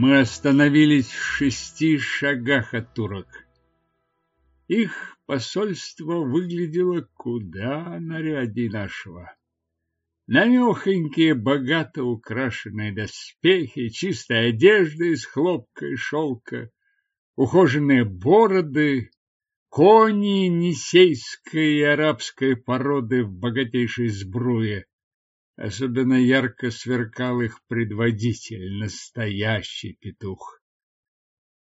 Мы остановились в шести шагах от турок. Их посольство выглядело куда наряднее нашего. Навехонькие, богато украшенные доспехи, чистая одежда из хлопка и шелка, ухоженные бороды, кони несейской и арабской породы в богатейшей сбруе. Особенно ярко сверкал их предводитель, настоящий петух.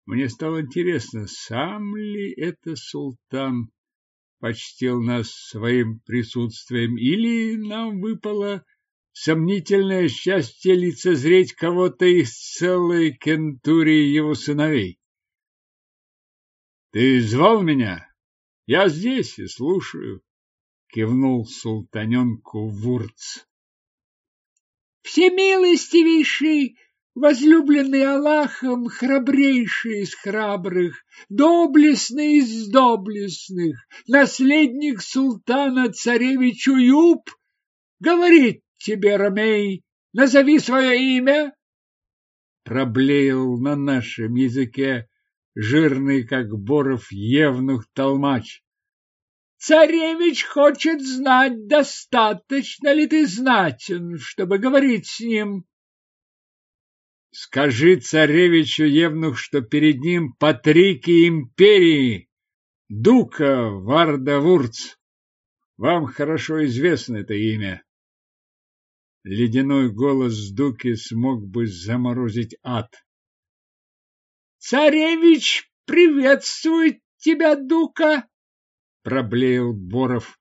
Мне стало интересно, сам ли это султан почтил нас своим присутствием, или нам выпало сомнительное счастье лицезреть кого-то из целой кентурии его сыновей. Ты звал меня? Я здесь и слушаю, кивнул султаненку Вурц. Всемилостивейший возлюбленный Аллахом, храбрейший из храбрых, доблестный из доблестных, наследник султана царевич Уюб, говорит тебе, Ромей, назови свое имя. Проблеял на нашем языке жирный, как боров, евнух толмач. Царевич хочет знать, достаточно ли ты знатен, чтобы говорить с ним. Скажи царевичу Евнух, что перед ним патрики империи, Дука Вардавурц. Вам хорошо известно это имя. Ледяной голос Дуки смог бы заморозить ад. Царевич приветствует тебя, Дука, проблеял Боров.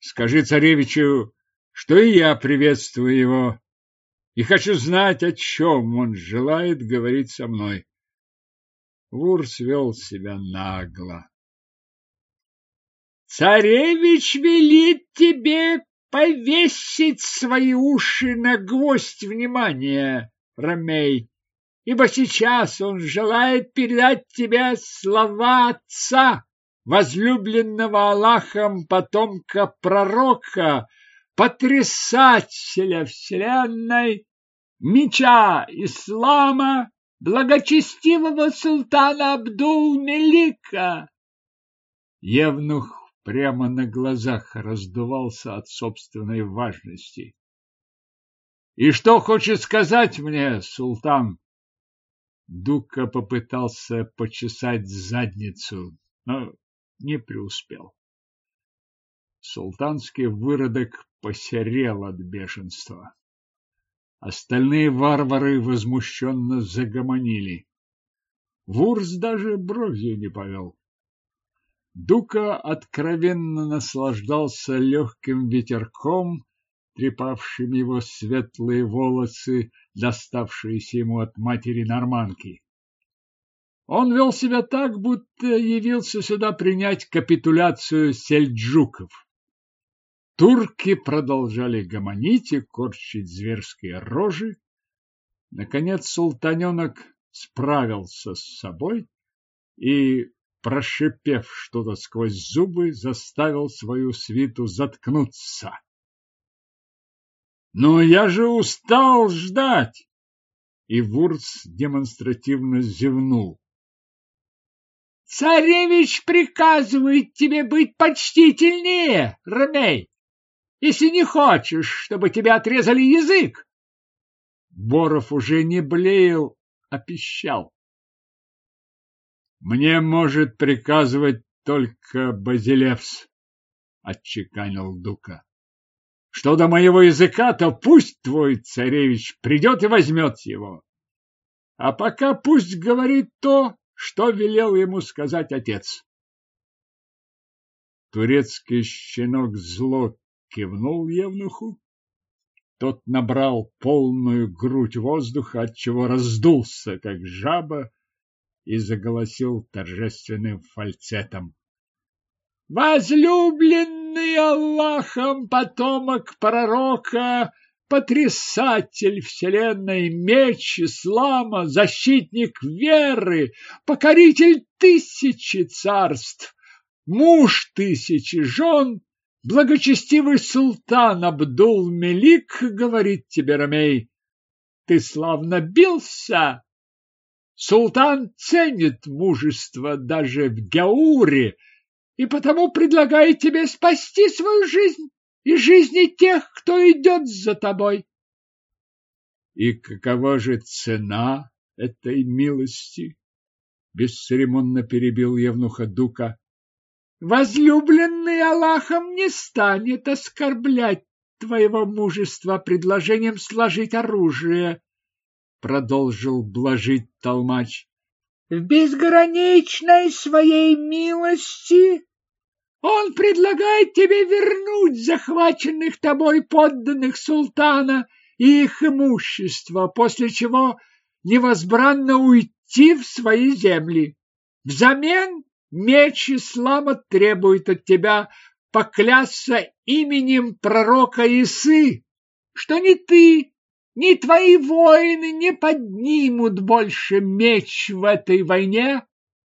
Скажи царевичу, что и я приветствую его и хочу знать, о чем он желает говорить со мной. Вурс вел себя нагло. Царевич велит тебе повесить свои уши на гвоздь внимания, Ромей, ибо сейчас он желает передать тебе слова отца, возлюбленного Аллахом потомка пророка, потрясателя вселенной меча ислама благочестивого султана Абдул-Мелика. Евнух прямо на глазах раздувался от собственной важности. И что хочет сказать мне султан? Дука попытался почесать задницу, но не преуспел. Султанский выродок посерел от бешенства. Остальные варвары возмущенно загомонили. Вурс даже бровью не повел. Дука откровенно наслаждался легким ветерком, трепавшим его светлые волосы, доставшиеся ему от матери норманки. Он вел себя так, будто явился сюда принять капитуляцию сельджуков. Турки продолжали гомонить и корчить зверские рожи. Наконец султаненок справился с собой и, прошипев что-то сквозь зубы, заставил свою свиту заткнуться. «Но я же устал ждать!» И Вурц демонстративно зевнул. «Царевич приказывает тебе быть почтительнее, Ромей!» если не хочешь, чтобы тебе отрезали язык. Боров уже не блеял, а пищал. Мне может приказывать только Базилевс, отчеканил Дука. Что до моего языка, то пусть твой царевич придет и возьмет его. А пока пусть говорит то, что велел ему сказать отец. Турецкий щенок зло кивнул Евнуху. Тот набрал полную грудь воздуха, отчего раздулся, как жаба, и заголосил торжественным фальцетом. «Возлюбленный Аллахом потомок пророка, потрясатель вселенной, меч ислама, защитник веры, покоритель тысячи царств, муж тысячи жен, Благочестивый султан Абдул-Мелик говорит тебе, Ромей, ты славно бился. Султан ценит мужество даже в Гауре и потому предлагает тебе спасти свою жизнь и жизни тех, кто идет за тобой. И какова же цена этой милости? Бесцеремонно перебил Евнуха Дука. Возлюбленный Аллахом не станет оскорблять твоего мужества предложением сложить оружие, продолжил блажить толмач. В безграничной своей милости он предлагает тебе вернуть захваченных тобой подданных султана и их имущество, после чего невозбранно уйти в свои земли. Взамен меч ислама требует от тебя поклясться именем пророка Исы, что ни ты, ни твои воины не поднимут больше меч в этой войне,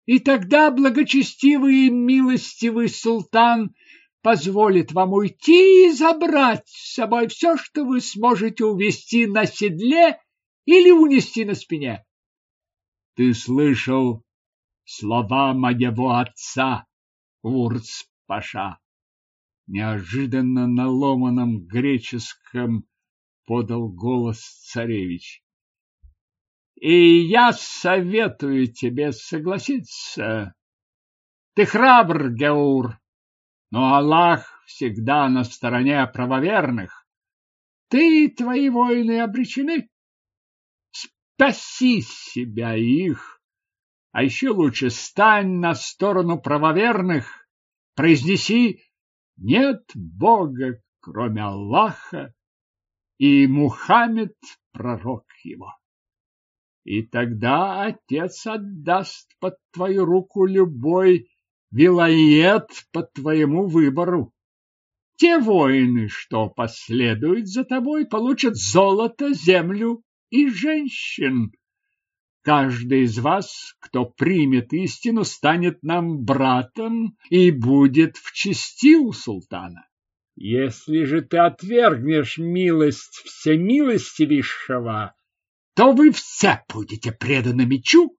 и тогда благочестивый и милостивый султан позволит вам уйти и забрать с собой все, что вы сможете увести на седле или унести на спине. Ты слышал слова моего отца, Урц-паша? Неожиданно на ломаном греческом подал голос царевич. И я советую тебе согласиться. Ты храбр, Геур, но Аллах всегда на стороне правоверных. Ты и твои воины обречены. Спаси себя их, а еще лучше стань на сторону правоверных, произнеси «Нет Бога, кроме Аллаха, и Мухаммед – пророк его». И тогда отец отдаст под твою руку любой вилает по твоему выбору. Те воины, что последуют за тобой, получат золото, землю и женщин. Каждый из вас, кто примет истину, станет нам братом и будет в чести у султана. Если же ты отвергнешь милость всемилостивейшего, то вы все будете преданы мечу,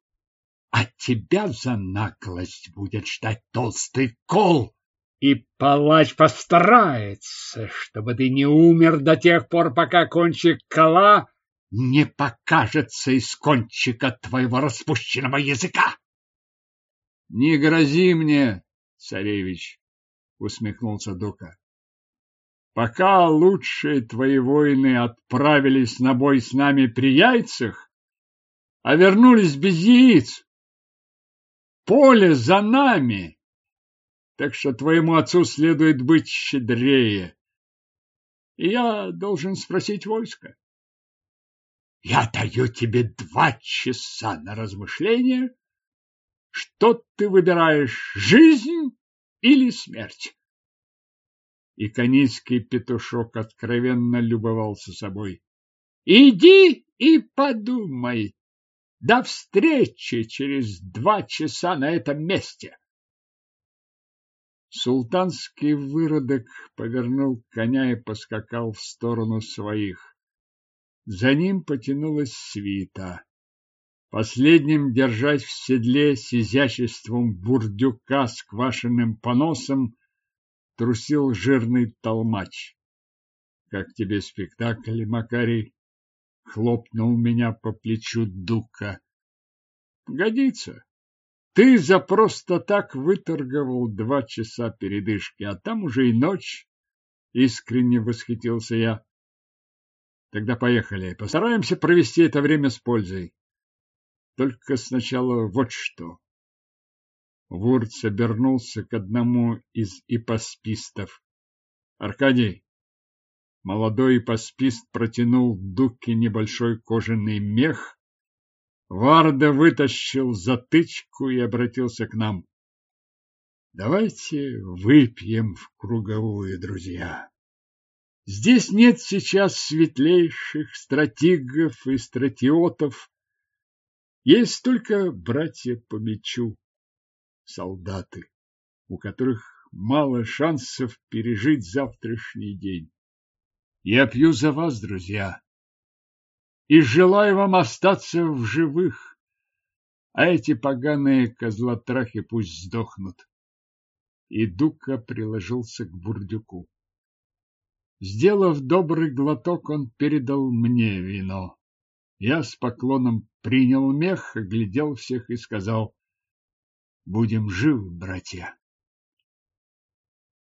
а тебя за наглость будет ждать толстый кол. И палач постарается, чтобы ты не умер до тех пор, пока кончик кола не покажется из кончика твоего распущенного языка. — Не грози мне, царевич, — усмехнулся Дука. Пока лучшие твои воины отправились на бой с нами при яйцах, а вернулись без яиц. Поле за нами, так что твоему отцу следует быть щедрее. И я должен спросить войско. Я даю тебе два часа на размышление. Что ты выбираешь, жизнь или смерть? И канийский петушок откровенно любовался собой. Иди и подумай. До встречи через два часа на этом месте. Султанский выродок повернул коня и поскакал в сторону своих. За ним потянулась свита. Последним держать в седле с изяществом бурдюка с квашеным поносом трусил жирный толмач. Как тебе спектакль, Макарий? Хлопнул меня по плечу Дука. Годится. Ты за просто так выторговал два часа передышки, а там уже и ночь. Искренне восхитился я. Тогда поехали. Постараемся провести это время с пользой. Только сначала вот что. Вурц обернулся к одному из ипоспистов. Аркадий, молодой ипоспист протянул Дуке небольшой кожаный мех. Варда вытащил затычку и обратился к нам. Давайте выпьем в круговую, друзья. Здесь нет сейчас светлейших стратегов и стратиотов. Есть только братья по мечу солдаты, у которых мало шансов пережить завтрашний день. Я пью за вас, друзья. и желаю вам остаться в живых. А эти поганые козлотрахи пусть сдохнут. И Дука приложился к бурдюку. Сделав добрый глоток, он передал мне вино. Я с поклоном принял мех, оглядел всех и сказал, «Будем живы, братья».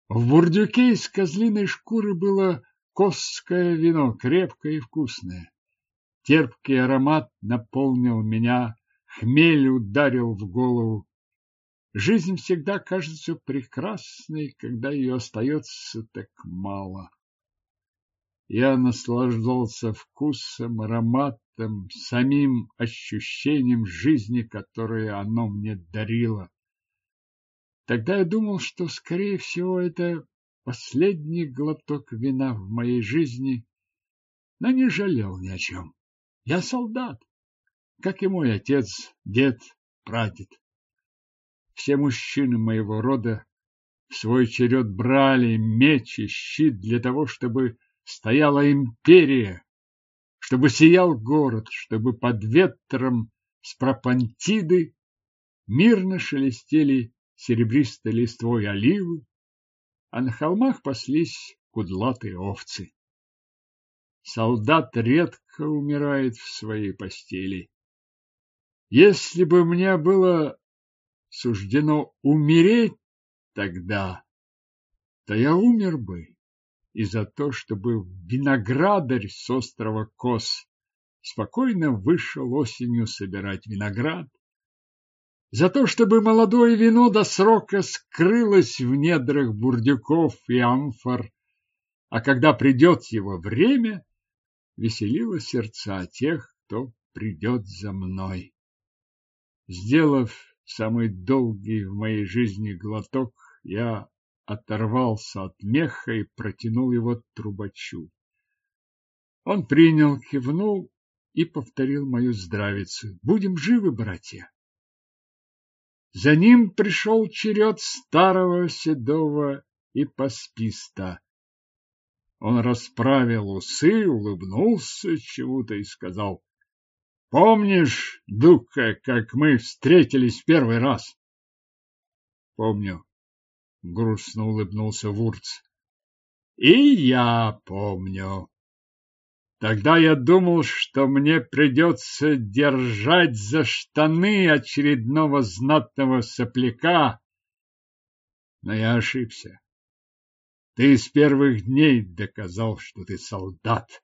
В бурдюке из козлиной шкуры было косское вино, крепкое и вкусное. Терпкий аромат наполнил меня, хмель ударил в голову. Жизнь всегда кажется прекрасной, когда ее остается так мало. Я наслаждался вкусом, ароматом, самим ощущением жизни, которое оно мне дарило. Тогда я думал, что, скорее всего, это последний глоток вина в моей жизни, но не жалел ни о чем. Я солдат, как и мой отец, дед, прадед. Все мужчины моего рода в свой черед брали меч и щит для того, чтобы стояла империя, чтобы сиял город, чтобы под ветром с пропантиды мирно шелестели серебристой листвой оливы, а на холмах паслись кудлатые овцы. Солдат редко умирает в своей постели. Если бы мне было суждено умереть тогда, то я умер бы и за то, чтобы виноградарь с острова Кос спокойно вышел осенью собирать виноград, за то, чтобы молодое вино до срока скрылось в недрах бурдюков и амфор, а когда придет его время, веселило сердца тех, кто придет за мной. Сделав самый долгий в моей жизни глоток, я оторвался от меха и протянул его трубачу. Он принял, кивнул и повторил мою здравицу. Будем живы, братья. За ним пришел черед старого седого и пасписта. Он расправил усы, улыбнулся чему-то и сказал, — Помнишь, Дука, как мы встретились в первый раз? — Помню грустно улыбнулся Вурц. И я помню. Тогда я думал, что мне придется держать за штаны очередного знатного сопляка, но я ошибся. Ты с первых дней доказал, что ты солдат.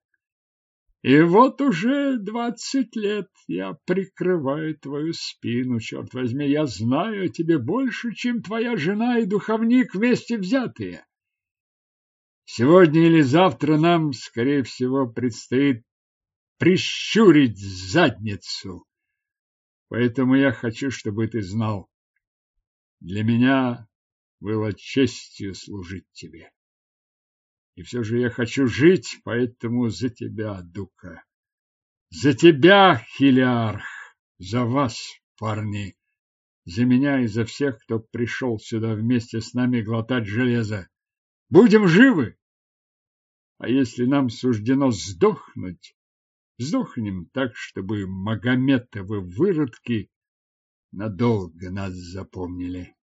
И вот уже двадцать лет я прикрываю твою спину, черт возьми, я знаю тебе больше, чем твоя жена и духовник вместе взятые. Сегодня или завтра нам, скорее всего, предстоит прищурить задницу. Поэтому я хочу, чтобы ты знал, для меня было честью служить тебе. И все же я хочу жить, поэтому за тебя, Дука. За тебя, Хилиарх, за вас, парни, за меня и за всех, кто пришел сюда вместе с нами глотать железо. Будем живы! А если нам суждено сдохнуть, сдохнем так, чтобы Магометовы выродки надолго нас запомнили.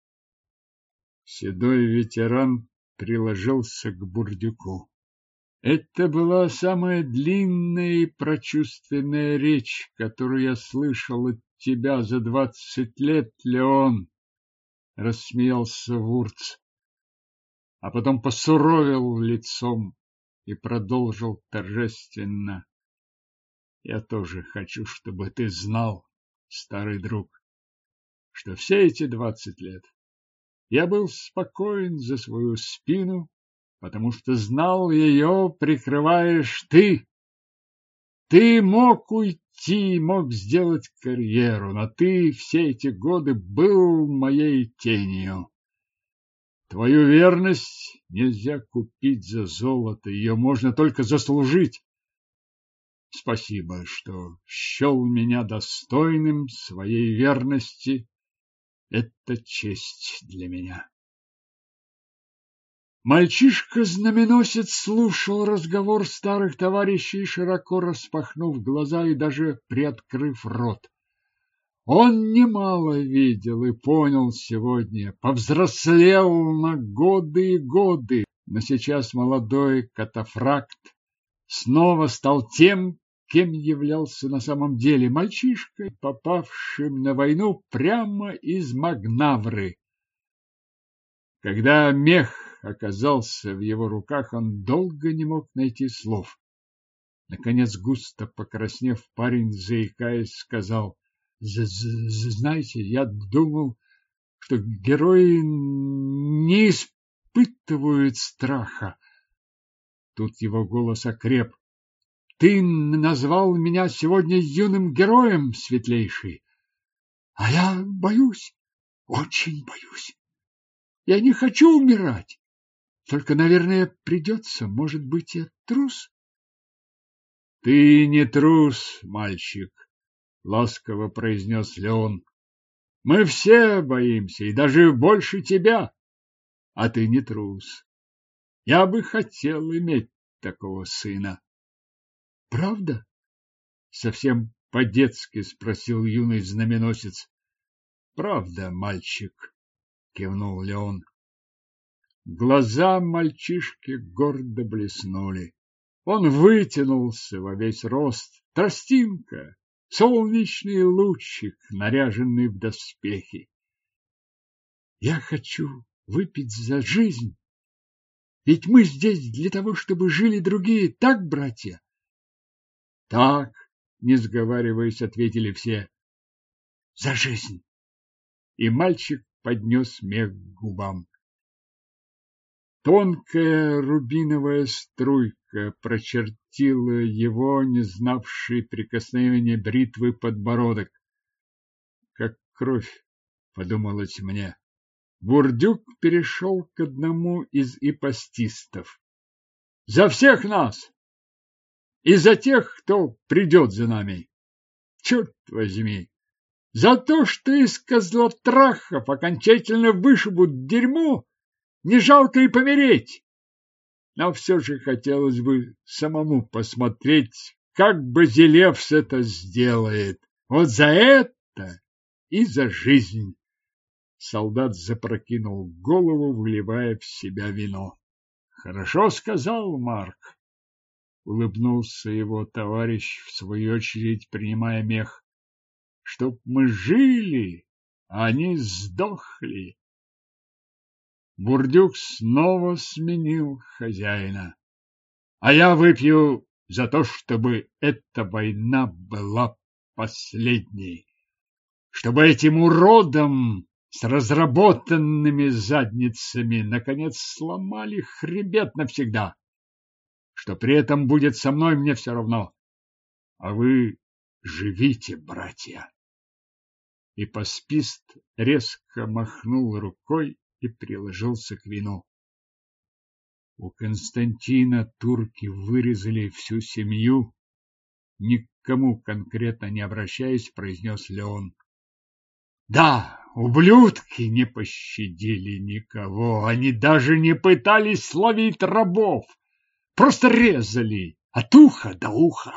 Седой ветеран приложился к бурдюку. Это была самая длинная и прочувственная речь, которую я слышал от тебя за двадцать лет, Леон, — рассмеялся Вурц, а потом посуровил лицом и продолжил торжественно. Я тоже хочу, чтобы ты знал, старый друг, что все эти двадцать лет я был спокоен за свою спину, потому что знал ее прикрываешь ты. Ты мог уйти, мог сделать карьеру, но ты все эти годы был моей тенью. Твою верность нельзя купить за золото, ее можно только заслужить. Спасибо, что счел меня достойным своей верности это честь для меня. Мальчишка-знаменосец слушал разговор старых товарищей, широко распахнув глаза и даже приоткрыв рот. Он немало видел и понял сегодня, повзрослел на годы и годы, но сейчас молодой катафракт снова стал тем, кем являлся на самом деле мальчишкой, попавшим на войну прямо из Магнавры. Когда мех оказался в его руках, он долго не мог найти слов. Наконец, густо покраснев, парень, заикаясь, сказал, «Знаете, я думал, что герои не испытывают страха». Тут его голос окреп. Ты назвал меня сегодня юным героем, светлейший. А я боюсь, очень боюсь. Я не хочу умирать. Только, наверное, придется. Может быть, я трус? Ты не трус, мальчик, ласково произнес Леон. Мы все боимся, и даже больше тебя. А ты не трус. Я бы хотел иметь такого сына. Правда? Совсем по-детски спросил юный знаменосец. Правда, мальчик, кивнул Леон. Глаза мальчишки гордо блеснули. Он вытянулся во весь рост. Тростинка, солнечный лучик, наряженный в доспехи. Я хочу выпить за жизнь. Ведь мы здесь для того, чтобы жили другие, так, братья? Так, не сговариваясь, ответили все. За жизнь. И мальчик поднес мех к губам. Тонкая рубиновая струйка прочертила его, не знавший прикосновения бритвы подбородок. Как кровь, подумалось мне. Бурдюк перешел к одному из ипостистов. За всех нас! и за тех, кто придет за нами. Черт возьми! За то, что из козлотрахов окончательно вышибут дерьмо, не жалко и помереть. Но все же хотелось бы самому посмотреть, как Базилевс это сделает. Вот за это и за жизнь. Солдат запрокинул голову, вливая в себя вино. Хорошо сказал Марк улыбнулся его товарищ, в свою очередь принимая мех. Чтоб мы жили, а они сдохли. Бурдюк снова сменил хозяина. А я выпью за то, чтобы эта война была последней. Чтобы этим уродам с разработанными задницами наконец сломали хребет навсегда что при этом будет со мной, мне все равно. А вы живите, братья. И паспист резко махнул рукой и приложился к вину. У Константина турки вырезали всю семью, никому конкретно не обращаясь, произнес Леон. Да, ублюдки не пощадили никого, они даже не пытались ловить рабов. Просто резали от уха до уха.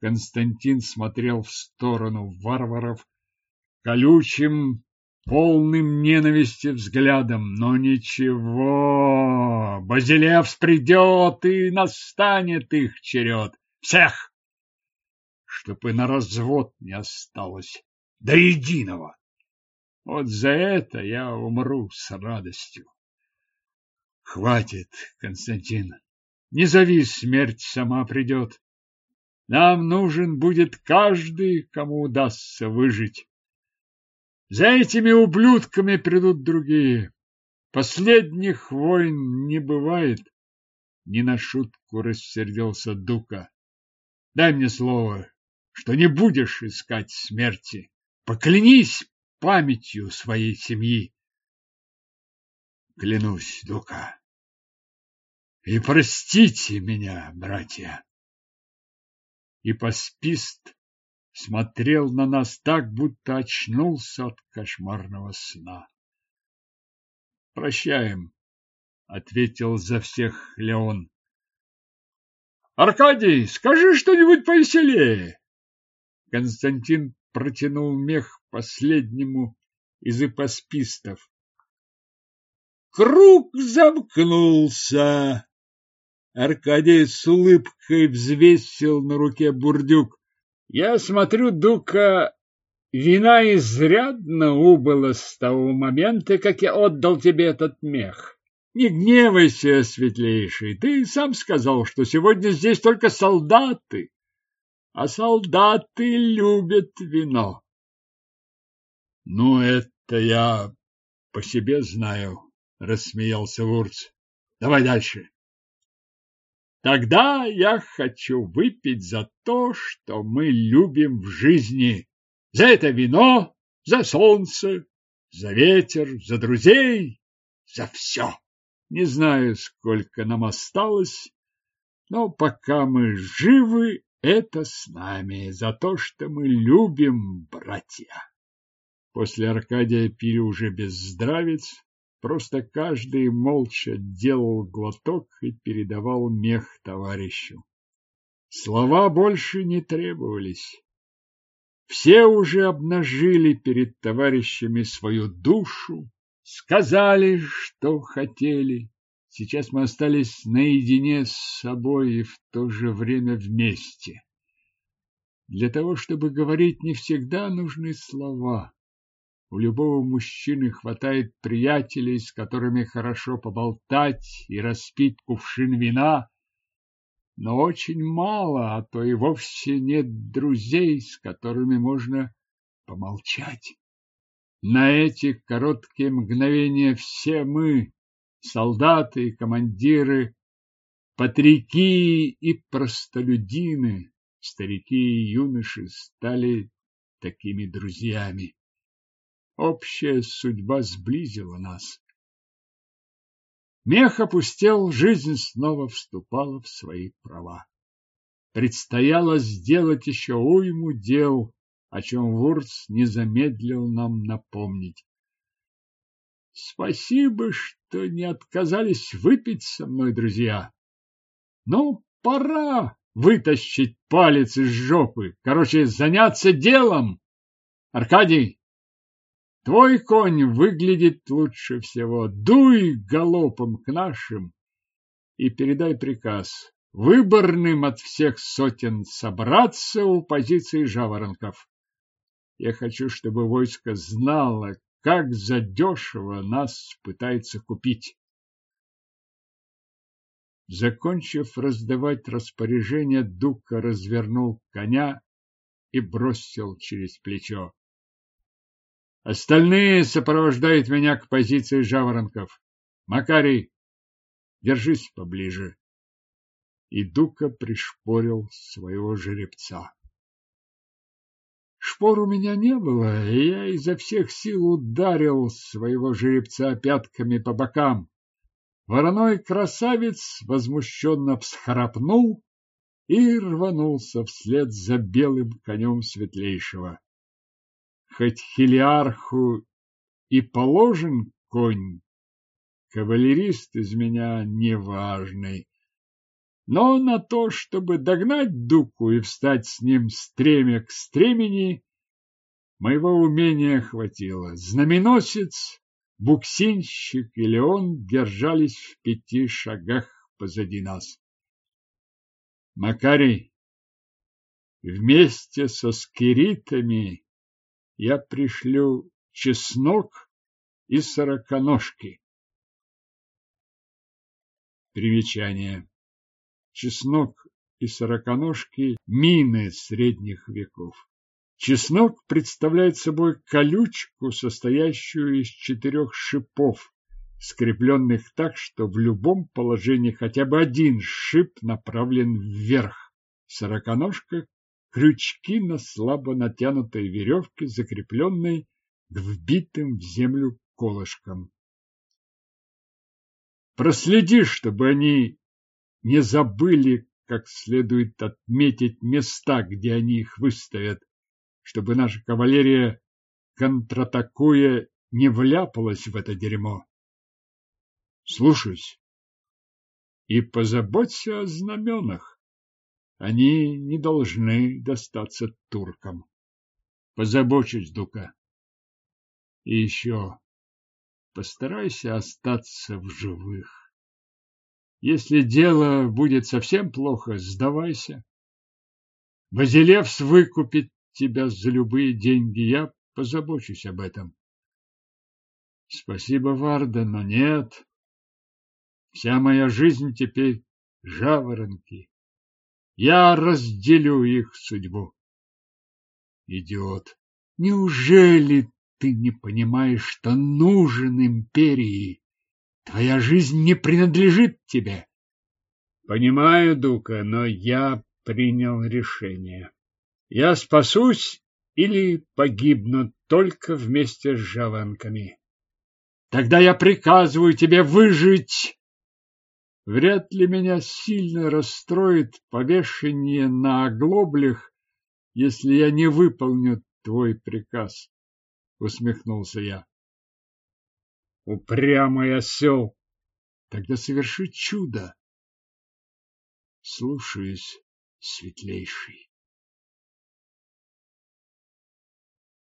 Константин смотрел в сторону варваров колючим, полным ненависти взглядом. Но ничего, Базилевс придет и настанет их черед. Всех! Чтоб и на развод не осталось. До единого. Вот за это я умру с радостью. Хватит, Константин. Не зови, смерть сама придет. Нам нужен будет каждый, кому удастся выжить. За этими ублюдками придут другие. Последних войн не бывает. Не на шутку рассердился Дука. Дай мне слово, что не будешь искать смерти. Поклянись памятью своей семьи. Клянусь, Дука. И простите меня, братья. И паспист смотрел на нас так, будто очнулся от кошмарного сна. Прощаем, ответил за всех Леон. Аркадий, скажи что-нибудь повеселее. Константин протянул мех последнему из ипоспистов. Круг замкнулся. Аркадий с улыбкой взвесил на руке бурдюк. Я смотрю, Дука, вина изрядно убыла с того момента, как я отдал тебе этот мех. Не гневайся, светлейший, ты сам сказал, что сегодня здесь только солдаты, а солдаты любят вино. Ну, это я по себе знаю, рассмеялся Вурц. Давай дальше. Тогда я хочу выпить за то, что мы любим в жизни. За это вино, за солнце, за ветер, за друзей, за все. Не знаю, сколько нам осталось, но пока мы живы, это с нами, за то, что мы любим, братья. После Аркадия пили уже без здравиц, Просто каждый молча делал глоток и передавал мех товарищу. Слова больше не требовались. Все уже обнажили перед товарищами свою душу, сказали, что хотели. Сейчас мы остались наедине с собой и в то же время вместе. Для того, чтобы говорить, не всегда нужны слова. У любого мужчины хватает приятелей, с которыми хорошо поболтать и распить кувшин вина, но очень мало, а то и вовсе нет друзей, с которыми можно помолчать. На эти короткие мгновения все мы, солдаты и командиры, патрики и простолюдины, старики и юноши стали такими друзьями. Общая судьба сблизила нас. Мех опустел, жизнь снова вступала в свои права. Предстояло сделать еще уйму дел, о чем Вурц не замедлил нам напомнить. Спасибо, что не отказались выпить со мной, друзья. Ну, пора вытащить палец из жопы. Короче, заняться делом. Аркадий, Твой конь выглядит лучше всего. Дуй галопом к нашим и передай приказ выборным от всех сотен собраться у позиции жаворонков. Я хочу, чтобы войско знало, как задешево нас пытается купить. Закончив раздавать распоряжение, Дука развернул коня и бросил через плечо. Остальные сопровождают меня к позиции жаворонков. Макарий, держись поближе. И Дука пришпорил своего жеребца. Шпор у меня не было, и я изо всех сил ударил своего жеребца пятками по бокам. Вороной красавец возмущенно всхрапнул и рванулся вслед за белым конем светлейшего хоть хилиарху и положен конь, кавалерист из меня неважный. Но на то, чтобы догнать Дуку и встать с ним стремя к стремени, моего умения хватило. Знаменосец, буксинщик и Леон держались в пяти шагах позади нас. Макарий, вместе со скиритами я пришлю чеснок и сороконожки. Примечание. Чеснок и сороконожки – мины средних веков. Чеснок представляет собой колючку, состоящую из четырех шипов, скрепленных так, что в любом положении хотя бы один шип направлен вверх. Сороконожка крючки на слабо натянутой веревке, закрепленной к вбитым в землю колышкам. Проследи, чтобы они не забыли, как следует отметить места, где они их выставят, чтобы наша кавалерия, контратакуя, не вляпалась в это дерьмо. Слушаюсь. И позаботься о знаменах. Они не должны достаться туркам. Позабочусь, Дука. И еще постарайся остаться в живых. Если дело будет совсем плохо, сдавайся. Базилевс выкупит тебя за любые деньги. Я позабочусь об этом. Спасибо, Варда, но нет. Вся моя жизнь теперь жаворонки. Я разделю их судьбу. Идиот. Неужели ты не понимаешь, что нужен империи? Твоя жизнь не принадлежит тебе. Понимаю, Дука, но я принял решение. Я спасусь или погибну только вместе с жаванками. Тогда я приказываю тебе выжить. Вряд ли меня сильно расстроит повешение на оглоблях, если я не выполню твой приказ, усмехнулся я. Упрямый осел! Тогда соверши чудо. Слушаюсь, светлейший.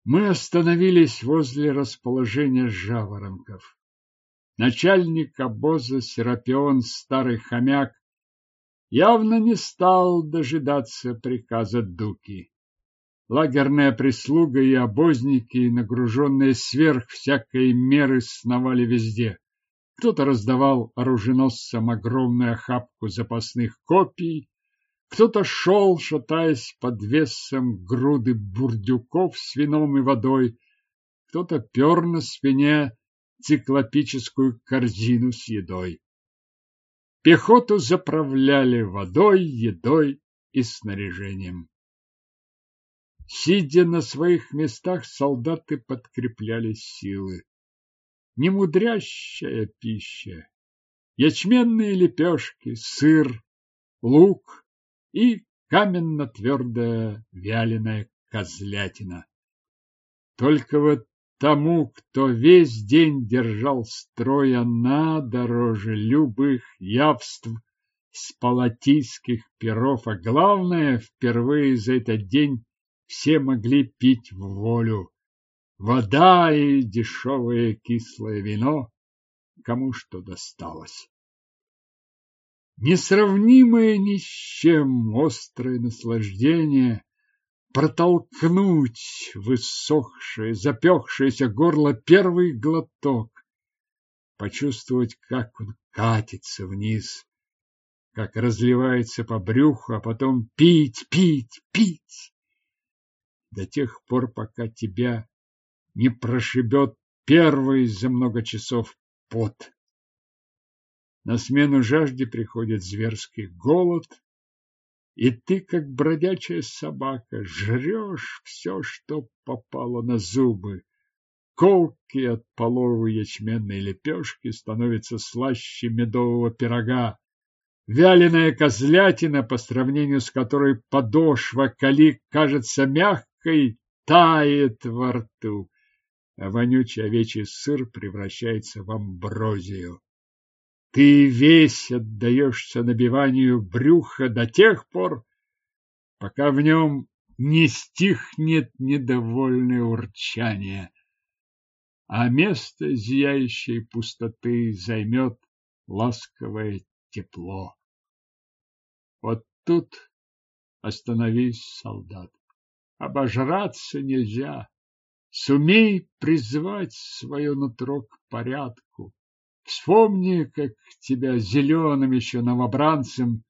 Мы остановились возле расположения жаворонков. Начальник обоза Серапион, старый хомяк, явно не стал дожидаться приказа Дуки. Лагерная прислуга и обозники, нагруженные сверх всякой меры, сновали везде. Кто-то раздавал оруженосцам огромную охапку запасных копий, кто-то шел, шатаясь под весом груды бурдюков с вином и водой, кто-то пер на спине циклопическую корзину с едой. Пехоту заправляли водой, едой и снаряжением. Сидя на своих местах, солдаты подкрепляли силы. Немудрящая пища. Ячменные лепешки, сыр, лук и каменно-твердая вяленая козлятина. Только вот тому, кто весь день держал строй, она дороже любых явств с палатийских перов, а главное, впервые за этот день все могли пить в волю. Вода и дешевое кислое вино, кому что досталось. Несравнимое ни с чем острое наслаждение протолкнуть высохшее, запекшееся горло первый глоток, почувствовать, как он катится вниз, как разливается по брюху, а потом пить, пить, пить до тех пор, пока тебя не прошибет первый за много часов пот. На смену жажде приходит зверский голод, и ты, как бродячая собака, жрешь все, что попало на зубы. Колки от половой ячменной лепешки становятся слаще медового пирога. Вяленая козлятина, по сравнению с которой подошва калик кажется мягкой, тает во рту, а вонючий овечий сыр превращается в амброзию. Ты весь отдаешься набиванию брюха до тех пор, пока в нем не стихнет недовольное урчание, а место зияющей пустоты займет ласковое тепло. Вот тут остановись, солдат. Обожраться нельзя. Сумей призвать свое нутро к порядку. Вспомни, как тебя зеленым еще новобранцем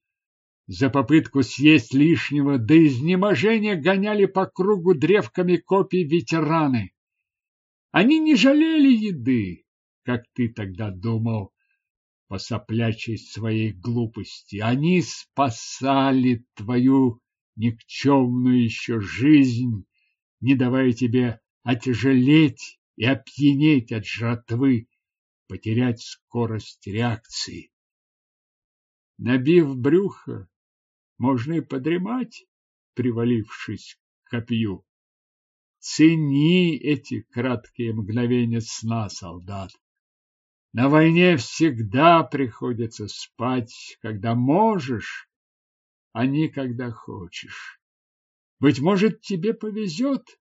за попытку съесть лишнего до изнеможения гоняли по кругу древками копий ветераны. Они не жалели еды, как ты тогда думал, по соплячей своей глупости. Они спасали твою никчемную еще жизнь, не давая тебе отяжелеть и опьянеть от жратвы потерять скорость реакции. Набив брюхо, можно и подремать, привалившись к копью. Цени эти краткие мгновения сна, солдат. На войне всегда приходится спать, когда можешь, а не когда хочешь. Быть может, тебе повезет,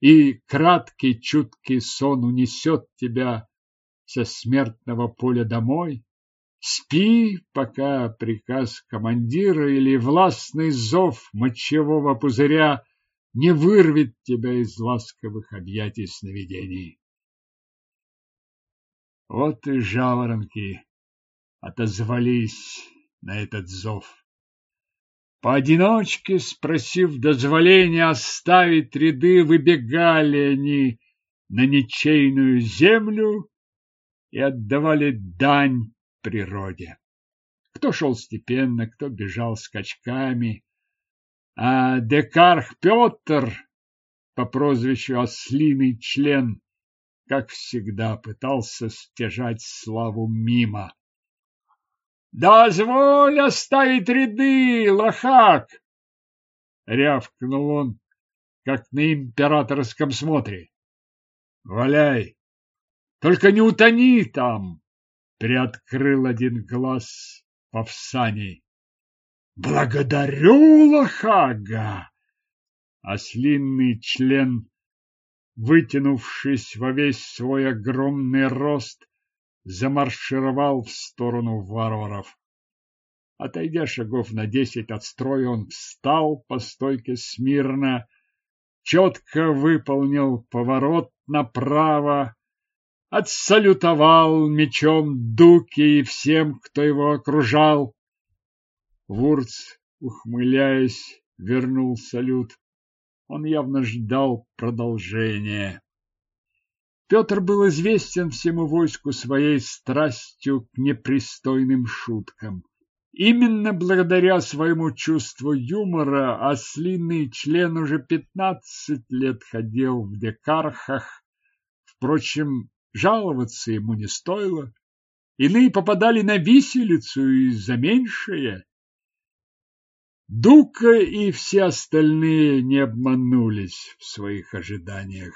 и краткий чуткий сон унесет тебя со смертного поля домой. Спи, пока приказ командира или властный зов мочевого пузыря не вырвет тебя из ласковых объятий сновидений. Вот и жаворонки отозвались на этот зов. Поодиночке, спросив дозволения оставить ряды, выбегали они на ничейную землю и отдавали дань природе. Кто шел степенно, кто бежал скачками, а Декарх Петр по прозвищу Ослиный член, как всегда, пытался стяжать славу мимо. «Дозволь оставить ряды, лохак!» — рявкнул он, как на императорском смотре. «Валяй! Только не утони там!» — приоткрыл один глаз Павсаний. «Благодарю, лохага!» Ослинный член, вытянувшись во весь свой огромный рост, замаршировал в сторону варваров. Отойдя шагов на десять от строя, он встал по стойке смирно, четко выполнил поворот направо, отсалютовал мечом Дуки и всем, кто его окружал. Вурц, ухмыляясь, вернул салют. Он явно ждал продолжения. Петр был известен всему войску своей страстью к непристойным шуткам. Именно благодаря своему чувству юмора ослиный член уже пятнадцать лет ходил в декархах. Впрочем, жаловаться ему не стоило. Иные попадали на виселицу и за меньшее. Дука и все остальные не обманулись в своих ожиданиях.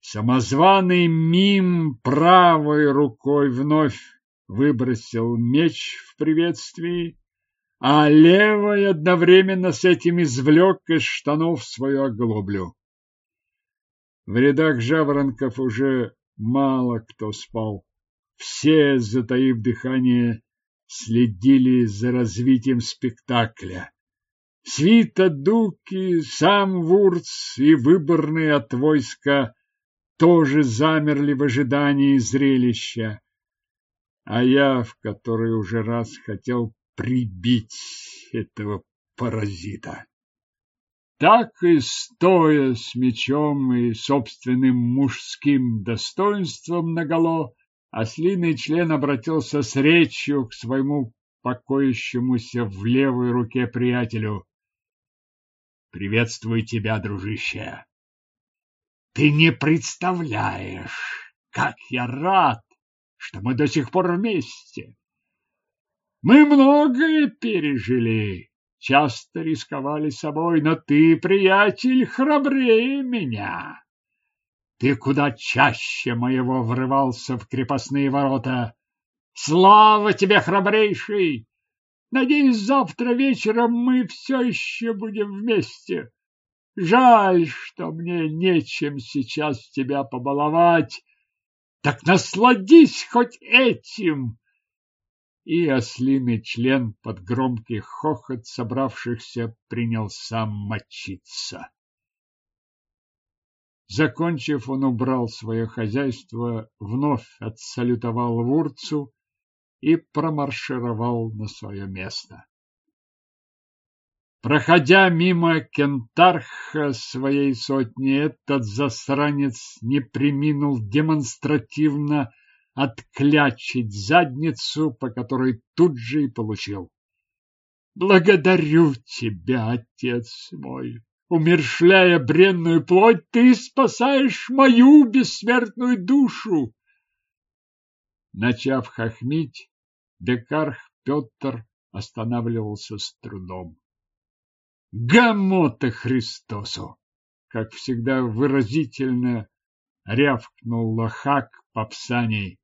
Самозваный мим правой рукой вновь выбросил меч в приветствии, а левой одновременно с этим извлек из штанов свою оглоблю. В рядах жаворонков уже мало кто спал. Все, затаив дыхание, следили за развитием спектакля. Свита Дуки, сам Вурц и выборные от войска тоже замерли в ожидании зрелища. А я в который уже раз хотел прибить этого паразита. Так и стоя с мечом и собственным мужским достоинством наголо, ослиный член обратился с речью к своему покоящемуся в левой руке приятелю. «Приветствую тебя, дружище! Ты не представляешь, как я рад, что мы до сих пор вместе. Мы многое пережили, часто рисковали собой, но ты, приятель, храбрее меня. Ты куда чаще моего врывался в крепостные ворота. Слава тебе, храбрейший! Надеюсь, завтра вечером мы все еще будем вместе. Жаль, что мне нечем сейчас тебя побаловать. Так насладись хоть этим!» И ослиный член под громкий хохот собравшихся принялся мочиться. Закончив, он убрал свое хозяйство, вновь отсалютовал Вурцу и промаршировал на свое место. Проходя мимо кентарха своей сотни, этот засранец не приминул демонстративно отклячить задницу, по которой тут же и получил. Благодарю тебя, отец мой! Умершляя бренную плоть, ты спасаешь мою бессмертную душу. Начав хохмить, Декарх Петр останавливался с трудом. Гамота Христосу! Как всегда выразительно рявкнул лохак Попсаний.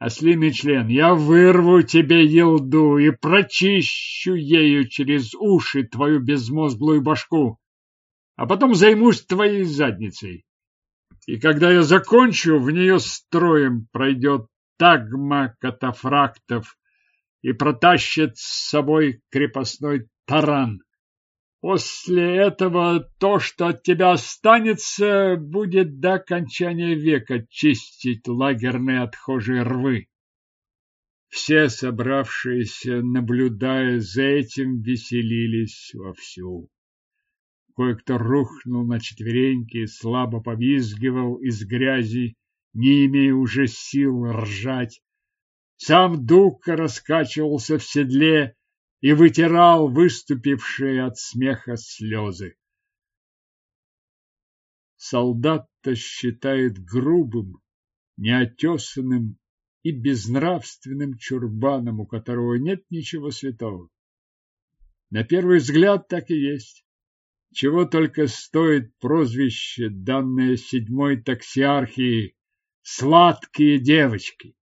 Ослиный член, я вырву тебе елду и прочищу ею через уши твою безмозглую башку, а потом займусь твоей задницей. И когда я закончу, в нее строем пройдет тагма катафрактов и протащит с собой крепостной таран. После этого то, что от тебя останется, будет до окончания века чистить лагерные отхожие рвы. Все собравшиеся, наблюдая за этим, веселились вовсю. Кое-кто рухнул на четвереньки, слабо повизгивал из грязи, не имея уже сил ржать. Сам Дука раскачивался в седле и вытирал выступившие от смеха слезы. Солдат-то считает грубым, неотесанным и безнравственным чурбаном, у которого нет ничего святого. На первый взгляд так и есть. Чего только стоит прозвище, данное седьмой таксиархии «Сладкие девочки».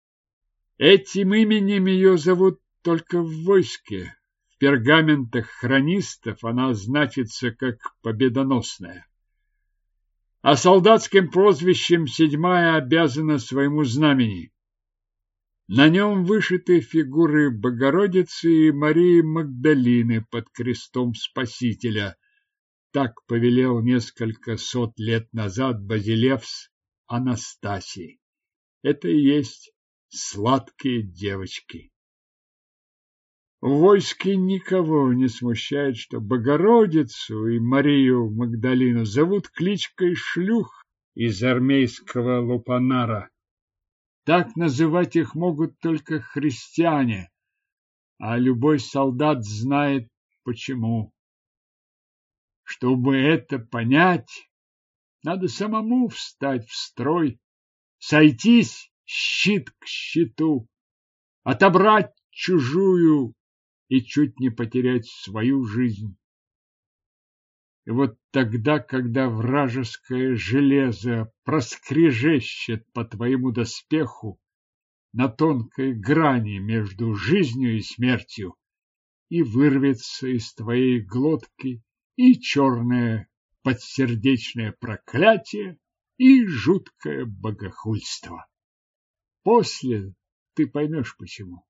Этим именем ее зовут только в войске, в пергаментах хронистов она значится как победоносная. А солдатским прозвищем седьмая обязана своему знамени. На нем вышиты фигуры Богородицы и Марии Магдалины под крестом Спасителя. Так повелел несколько сот лет назад Базилевс Анастасии. Это и есть сладкие девочки. В войске никого не смущает, что Богородицу и Марию Магдалину зовут кличкой шлюх из армейского лупанара. Так называть их могут только христиане, а любой солдат знает почему. Чтобы это понять, надо самому встать в строй, сойтись щит к щиту, отобрать чужую и чуть не потерять свою жизнь. И вот тогда, когда вражеское железо проскрежещет по твоему доспеху на тонкой грани между жизнью и смертью, и вырвется из твоей глотки и черное подсердечное проклятие, и жуткое богохульство. После ты поймешь почему.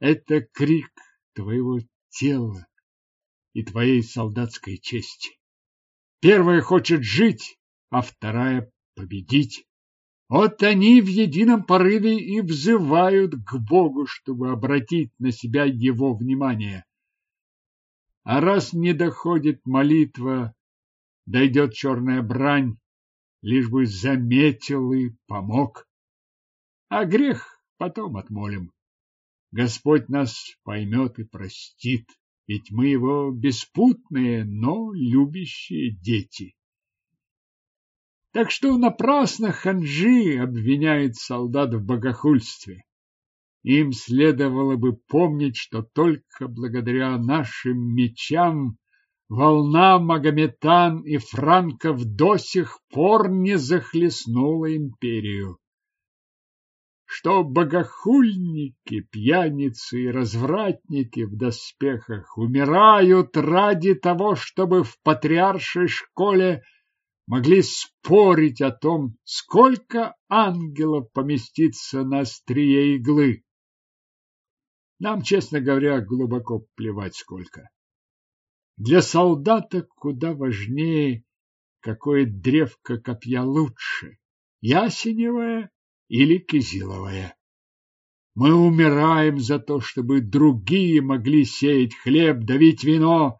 Это крик твоего тела и твоей солдатской чести. Первая хочет жить, а вторая победить. Вот они в едином порыве и взывают к Богу, чтобы обратить на себя его внимание. А раз не доходит молитва, дойдет черная брань, лишь бы заметил и помог. А грех потом отмолим. Господь нас поймет и простит, ведь мы его беспутные, но любящие дети. Так что напрасно ханжи обвиняет солдат в богохульстве. Им следовало бы помнить, что только благодаря нашим мечам волна магометан и франков до сих пор не захлестнула империю что богохульники, пьяницы и развратники в доспехах умирают ради того, чтобы в патриаршей школе могли спорить о том, сколько ангелов поместится на острие иглы. Нам, честно говоря, глубоко плевать сколько. Для солдата куда важнее, какое древко копья лучше, ясеневое или кизиловая. Мы умираем за то, чтобы другие могли сеять хлеб, давить вино,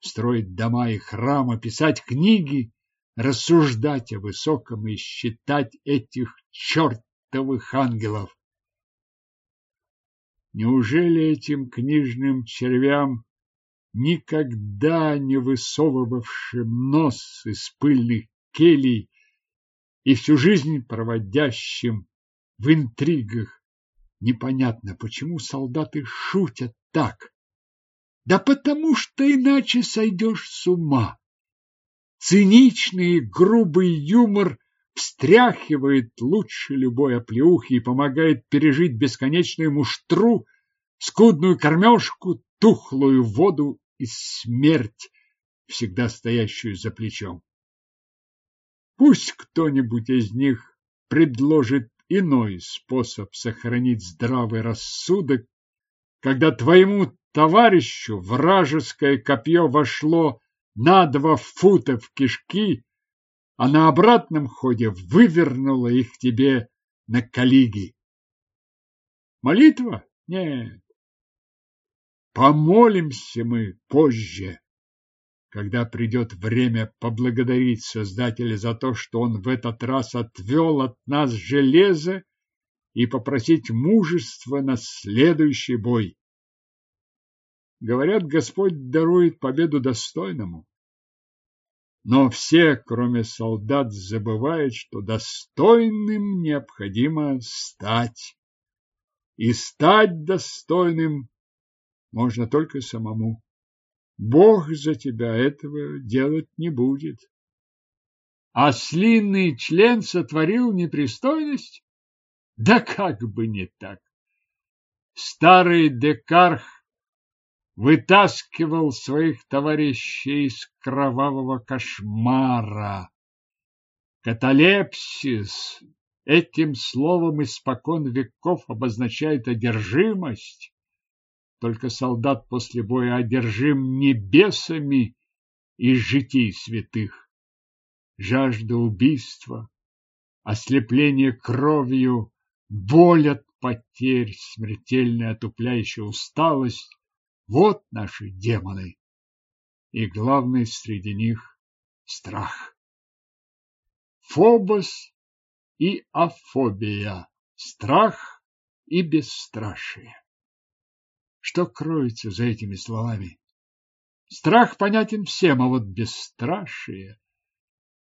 строить дома и храмы, писать книги, рассуждать о высоком и считать этих чертовых ангелов. Неужели этим книжным червям, никогда не высовывавшим нос из пыльных келей, и всю жизнь проводящим в интригах. Непонятно, почему солдаты шутят так. Да потому что иначе сойдешь с ума. Циничный грубый юмор встряхивает лучше любой оплеухи и помогает пережить бесконечную муштру, скудную кормежку, тухлую воду и смерть, всегда стоящую за плечом. Пусть кто-нибудь из них предложит иной способ сохранить здравый рассудок, когда твоему товарищу вражеское копье вошло на два фута в кишки, а на обратном ходе вывернуло их тебе на коллиги. Молитва? Нет. Помолимся мы позже, когда придет время поблагодарить Создателя за то, что он в этот раз отвел от нас железо и попросить мужества на следующий бой. Говорят, Господь дарует победу достойному. Но все, кроме солдат, забывают, что достойным необходимо стать. И стать достойным можно только самому. Бог за тебя этого делать не будет. А слинный член сотворил непристойность? Да как бы не так. Старый декарх вытаскивал своих товарищей из кровавого кошмара. Каталепсис этим словом испокон веков обозначает одержимость. Только солдат после боя одержим небесами и житий святых. Жажда убийства, ослепление кровью, боль от потерь, смертельная отупляющая усталость – вот наши демоны. И главный среди них – страх. Фобос и афобия – страх и бесстрашие. Что кроется за этими словами? Страх понятен всем, а вот бесстрашие...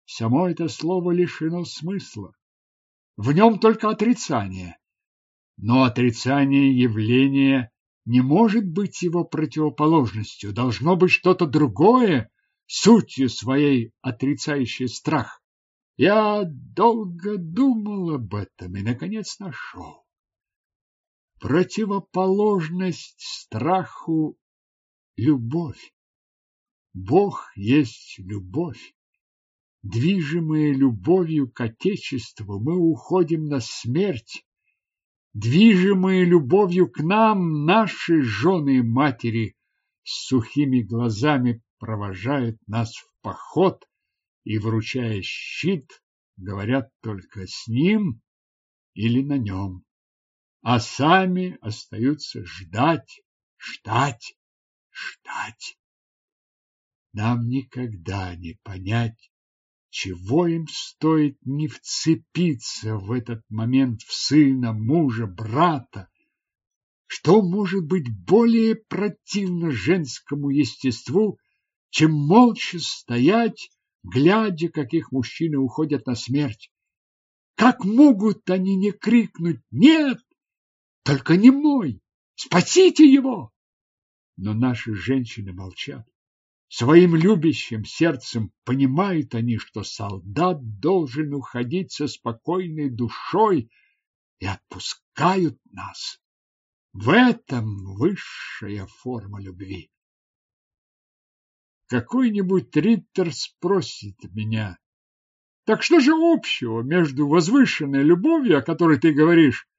Само это слово лишено смысла. В нем только отрицание. Но отрицание явления не может быть его противоположностью. Должно быть что-то другое, сутью своей отрицающий страх. Я долго думал об этом и, наконец, нашел. Противоположность страху – любовь. Бог есть любовь. Движимые любовью к Отечеству, мы уходим на смерть. Движимые любовью к нам, наши жены и матери с сухими глазами провожают нас в поход и, вручая щит, говорят только с ним или на нем а сами остаются ждать, ждать, ждать. Нам никогда не понять, чего им стоит не вцепиться в этот момент в сына, мужа, брата. Что может быть более противно женскому естеству, чем молча стоять, глядя, как их мужчины уходят на смерть? Как могут они не крикнуть «Нет! Только не мой! Спасите его! Но наши женщины молчат. Своим любящим сердцем понимают они, что солдат должен уходить со спокойной душой и отпускают нас. В этом высшая форма любви. Какой-нибудь Риттер спросит меня, так что же общего между возвышенной любовью, о которой ты говоришь,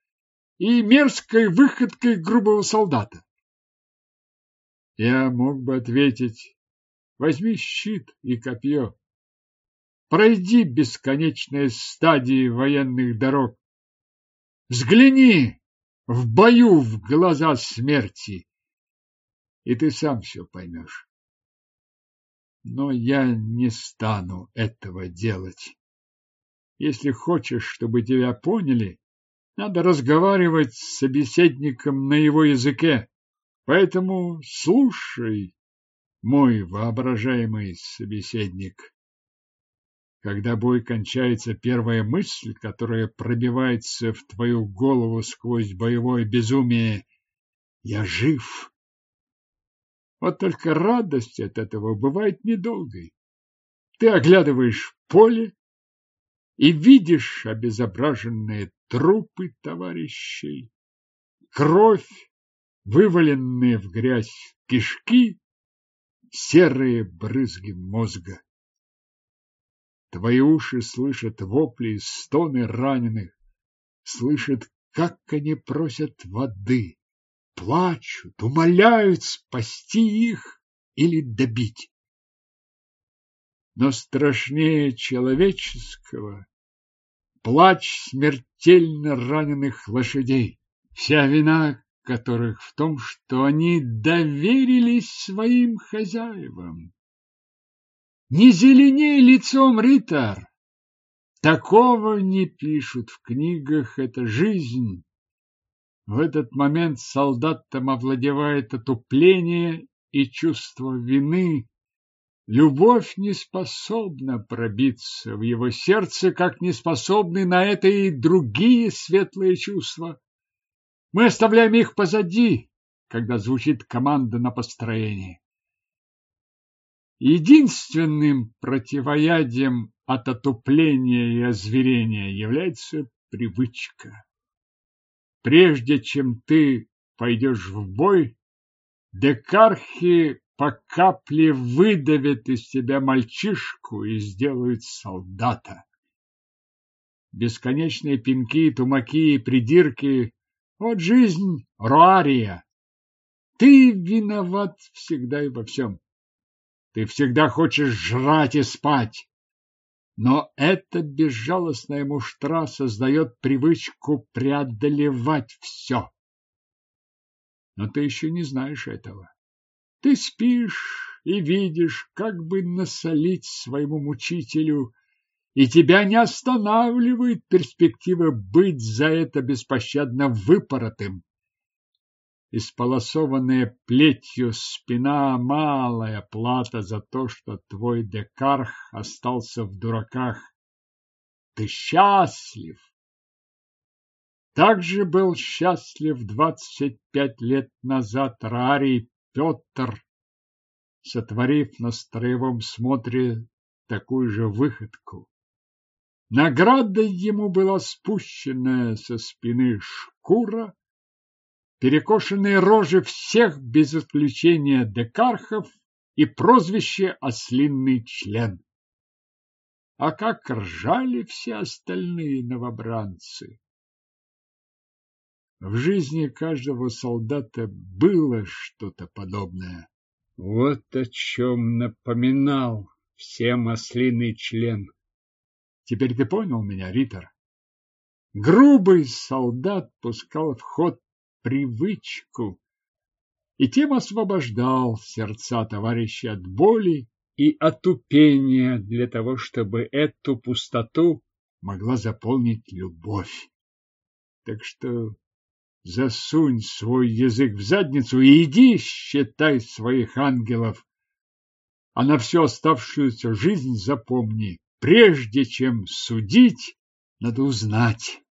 и мерзкой выходкой грубого солдата. Я мог бы ответить, возьми щит и копье, пройди бесконечные стадии военных дорог, взгляни в бою в глаза смерти, и ты сам все поймешь. Но я не стану этого делать. Если хочешь, чтобы тебя поняли, надо разговаривать с собеседником на его языке. Поэтому слушай, мой воображаемый собеседник. Когда бой кончается, первая мысль, которая пробивается в твою голову сквозь боевое безумие — «Я жив!» Вот только радость от этого бывает недолгой. Ты оглядываешь поле, и видишь обезображенные трупы товарищей, кровь, вываленные в грязь кишки, серые брызги мозга. Твои уши слышат вопли и стоны раненых, слышат, как они просят воды, плачут, умоляют спасти их или добить. Но страшнее человеческого плач смертельно раненых лошадей, вся вина которых в том, что они доверились своим хозяевам. Не зеленей лицом, Ритар. Такого не пишут в книгах, это жизнь. В этот момент солдатам овладевает отупление и чувство вины. Любовь не способна пробиться в его сердце, как не способны на это и другие светлые чувства. Мы оставляем их позади, когда звучит команда на построение. Единственным противоядием от отупления и озверения является привычка. Прежде чем ты пойдешь в бой, декархи по капле выдавят из тебя мальчишку и сделают солдата. Бесконечные пинки, тумаки и придирки — вот жизнь Руария. Ты виноват всегда и во всем. Ты всегда хочешь жрать и спать. Но эта безжалостная муштра создает привычку преодолевать все. Но ты еще не знаешь этого. Ты спишь и видишь, как бы насолить своему мучителю, и тебя не останавливает перспектива быть за это беспощадно выпоротым. Исполосованная плетью спина – малая плата за то, что твой декарх остался в дураках. Ты счастлив. Также был счастлив двадцать пять лет назад Рарий Петр, сотворив на строевом смотре такую же выходку. Наградой ему была спущенная со спины шкура, перекошенные рожи всех без исключения декархов и прозвище «ослинный член». А как ржали все остальные новобранцы! В жизни каждого солдата было что-то подобное. Вот о чем напоминал всем ослиный член. Теперь ты понял меня, Риттер? Грубый солдат пускал в ход привычку и тем освобождал сердца товарища от боли и отупения для того, чтобы эту пустоту могла заполнить любовь. Так что засунь свой язык в задницу и иди считай своих ангелов, а на всю оставшуюся жизнь запомни, прежде чем судить, надо узнать.